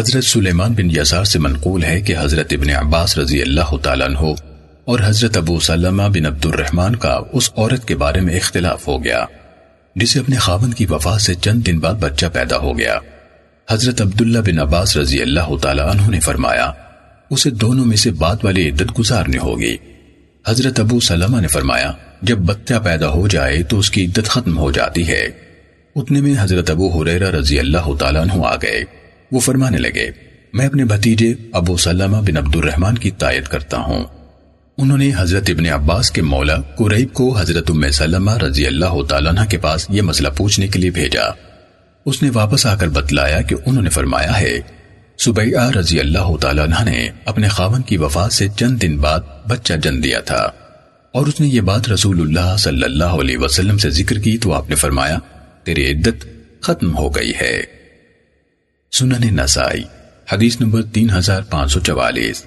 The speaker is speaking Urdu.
حضرت سلیمان بن یسار سے منقول ہے کہ حضرت ابن عباس رضی اللہ تعالیٰ عنہ اور حضرت ابو سلمہ بن عبد الرحمن کا اس عورت کے بارے میں اختلاف ہو گیا، جسے اپنے خاون کی وفات سے چند دن بعد بچہ پیدا ہو گیا۔ حضرت عبداللہ بن عباس رضی اللہ تعالیٰ عنہ نے فرمایا، اسے دونوں میں سے بعد والی عدت گزارنی ہوگی۔ حضرت ابو سلمہ نے فرمایا، جب بچہ پیدا ہو جائے تو اس کی عدت ختم ہو جاتی ہے۔ اتنے میں حضرت ابو حریرہ رضی اللہ تعالیٰ عنہ آ گئے۔ وہ فرمانے لگے، میں اپنے بھتیجے ابو سلمہ بن عبد الرحمن کی تائید کرتا ہوں۔ انہوں نے حضرت ابن عباس کے مولا قریب کو حضرت ام سلمہ رضی اللہ تعالیٰ عنہ کے پاس یہ مسئلہ پوچھنے کے لیے بھیجا۔ اس نے واپس آ کر بتلایا کہ انہوں نے فرمایا ہے، سبیعہ رضی اللہ تعالیٰ عنہ نے اپنے خاون کی وفات سے چند دن بعد بچہ جن دیا تھا۔ اور اس نے یہ بات رسول اللہ صلی اللہ علیہ وسلم سے ذکر کی تو آپ نے فرمایا، تیری عدت ختم ہو گئی ہے۔ سنن نسائی حدیث نمبر تین ہزار پانچ سو چوالیس۔